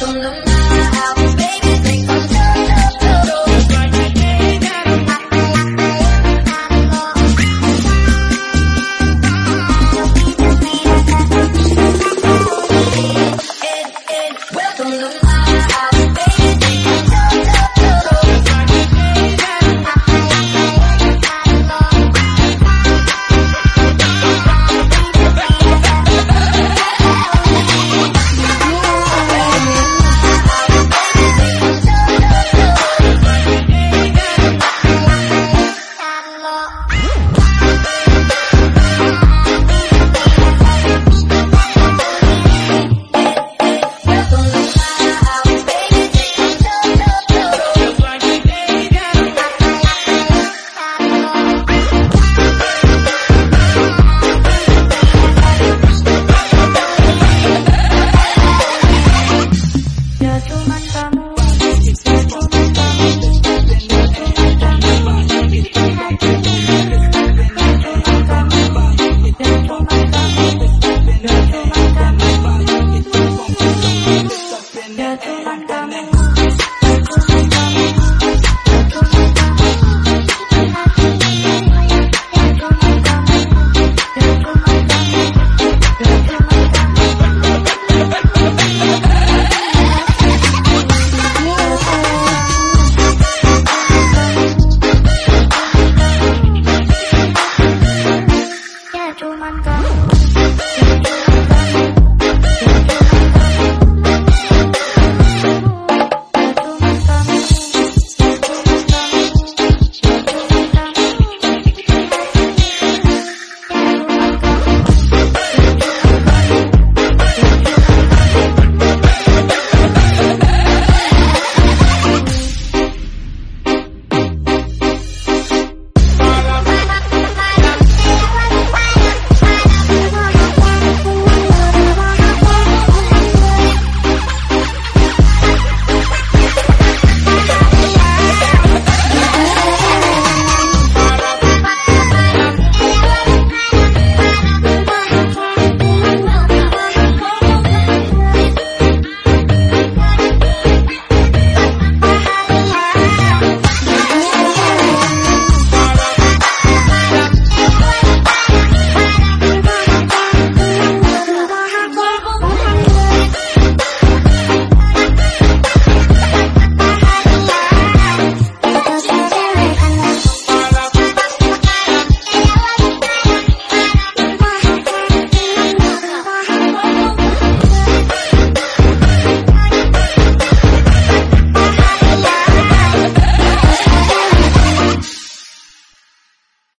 dum dum dum 充满感。